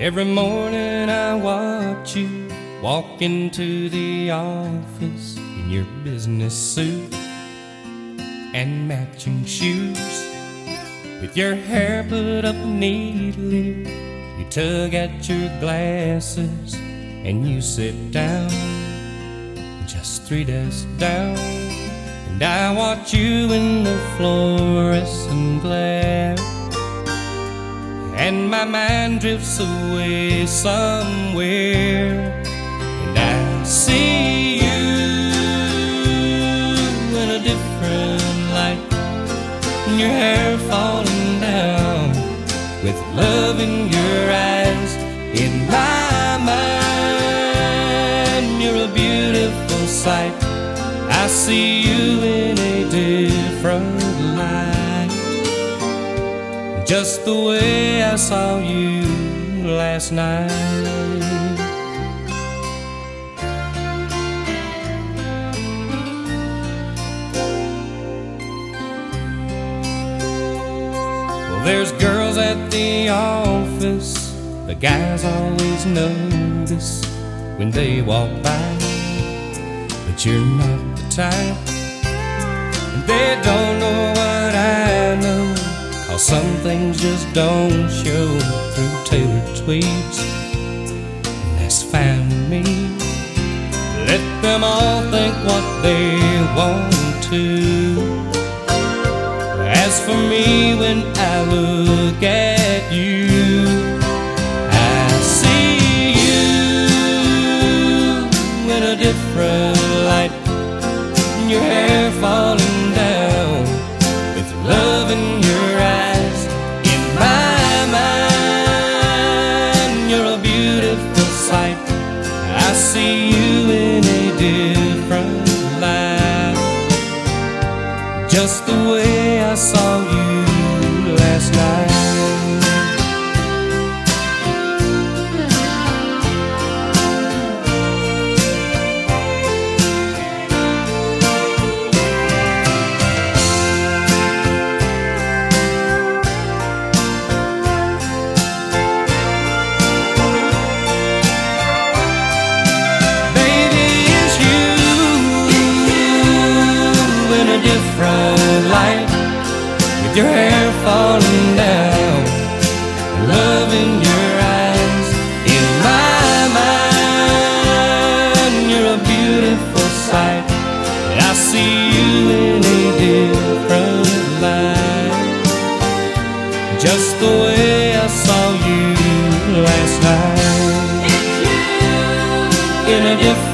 Every morning I watch you walk into the office in your business suit and matching shoes. With your hair put up neatly, you tug at your glasses and you sit down just three desks down. And I watch you in the fluorescent glare. And my mind drifts away somewhere. And I see you in a different light. And your hair falling down with love in your eyes. In my mind, you're a beautiful sight. I see you in a different. Just the way I saw you last night. Well, there's girls at the office, the guys always notice when they walk by. But you're not the type, and they don't know some things just don't show through tailored tweets. And that's fine with me. Let them all think what they want to. As for me, when I look at you, I see you in a different light. Your hair falling Just the way I saw you last night. different light with your hair falling down, love in your eyes. In my mind, you're a beautiful sight. I see you in a different light, just the way I saw you last night. In a different